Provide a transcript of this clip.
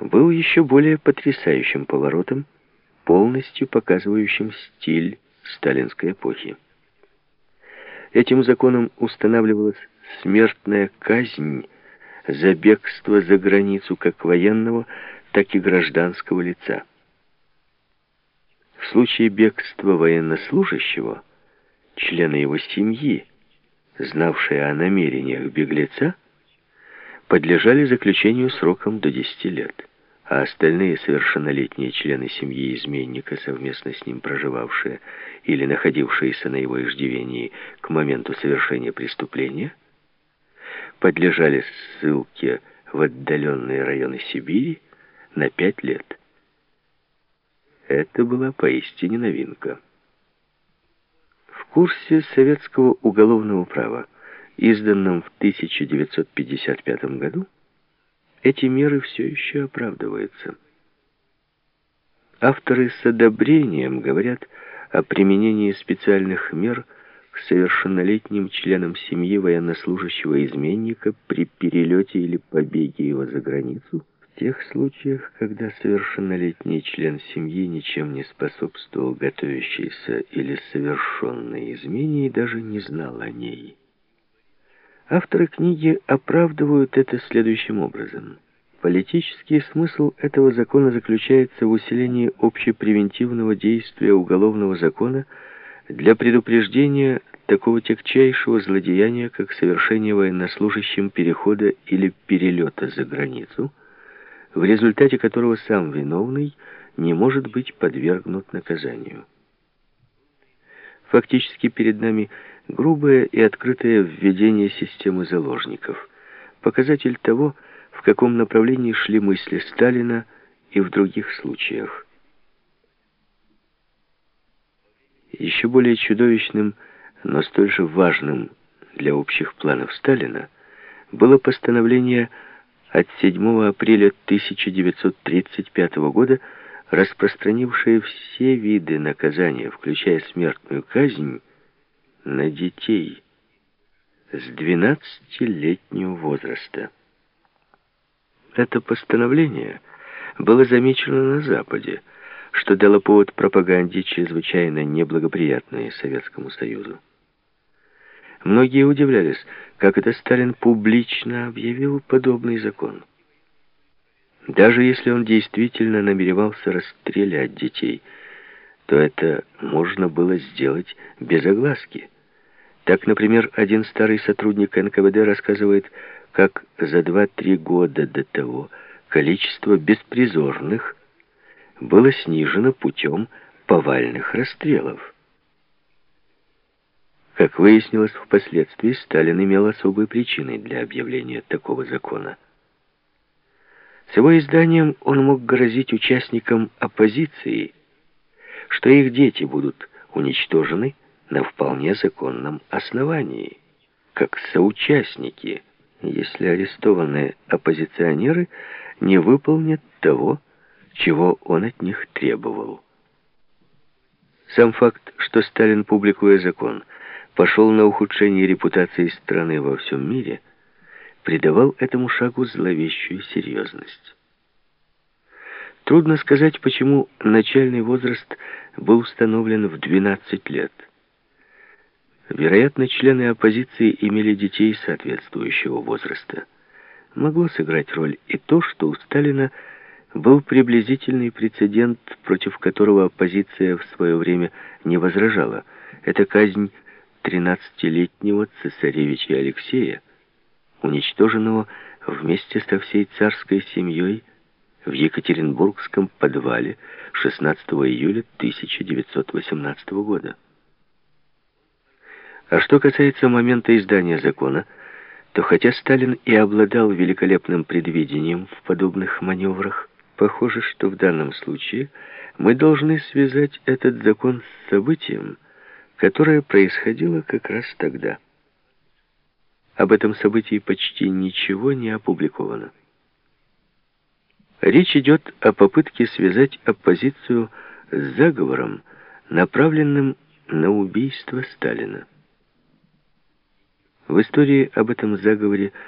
был еще более потрясающим поворотом, полностью показывающим стиль сталинской эпохи. Этим законом устанавливалась смертная казнь за бегство за границу как военного, так и гражданского лица. В случае бегства военнослужащего, члена его семьи, знавшие о намерениях беглеца, подлежали заключению сроком до 10 лет, а остальные совершеннолетние члены семьи изменника, совместно с ним проживавшие или находившиеся на его иждивении к моменту совершения преступления, подлежали ссылке в отдаленные районы Сибири на 5 лет. Это была поистине новинка. В курсе советского уголовного права изданном в 1955 году, эти меры все еще оправдываются. Авторы с одобрением говорят о применении специальных мер к совершеннолетним членам семьи военнослужащего изменника при перелете или побеге его за границу, в тех случаях, когда совершеннолетний член семьи ничем не способствовал готовящейся или совершенной измене и даже не знал о ней. Авторы книги оправдывают это следующим образом. Политический смысл этого закона заключается в усилении общепревентивного действия уголовного закона для предупреждения такого тягчайшего злодеяния, как совершение военнослужащим перехода или перелета за границу, в результате которого сам виновный не может быть подвергнут наказанию. Фактически перед нами грубое и открытое введение системы заложников, показатель того, в каком направлении шли мысли Сталина и в других случаях. Еще более чудовищным, но столь же важным для общих планов Сталина было постановление от 7 апреля 1935 года распространившее все виды наказания, включая смертную казнь, на детей с 12-летнего возраста. Это постановление было замечено на Западе, что дало повод пропаганде чрезвычайно неблагоприятной Советскому Союзу. Многие удивлялись, как это Сталин публично объявил подобный закон. Даже если он действительно намеревался расстрелять детей, то это можно было сделать без огласки. Так, например, один старый сотрудник НКВД рассказывает, как за 2-3 года до того количество беспризорных было снижено путем повальных расстрелов. Как выяснилось впоследствии, Сталин имел особые причины для объявления такого закона. С его изданием он мог грозить участникам оппозиции, что их дети будут уничтожены на вполне законном основании, как соучастники, если арестованные оппозиционеры не выполнят того, чего он от них требовал. Сам факт, что Сталин, публикуя закон, пошел на ухудшение репутации страны во всем мире – придавал этому шагу зловещую серьезность. Трудно сказать, почему начальный возраст был установлен в 12 лет. Вероятно, члены оппозиции имели детей соответствующего возраста. Могло сыграть роль и то, что у Сталина был приблизительный прецедент, против которого оппозиция в свое время не возражала. Это казнь 13-летнего цесаревича Алексея, уничтоженного вместе со всей царской семьей в Екатеринбургском подвале 16 июля 1918 года. А что касается момента издания закона, то хотя Сталин и обладал великолепным предвидением в подобных маневрах, похоже, что в данном случае мы должны связать этот закон с событием, которое происходило как раз тогда. Об этом событии почти ничего не опубликовано. Речь идет о попытке связать оппозицию с заговором, направленным на убийство Сталина. В истории об этом заговоре